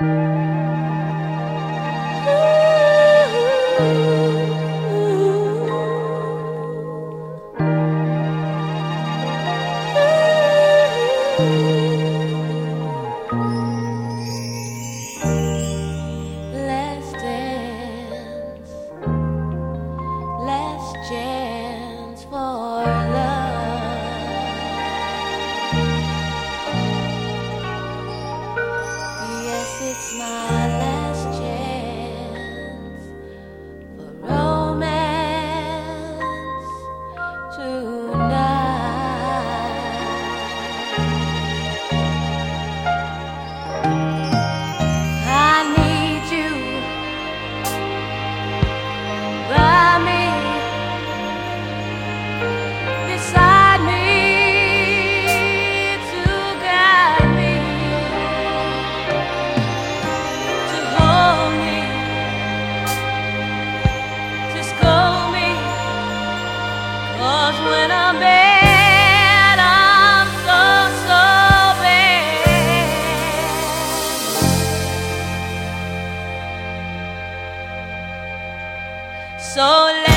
Bye. to So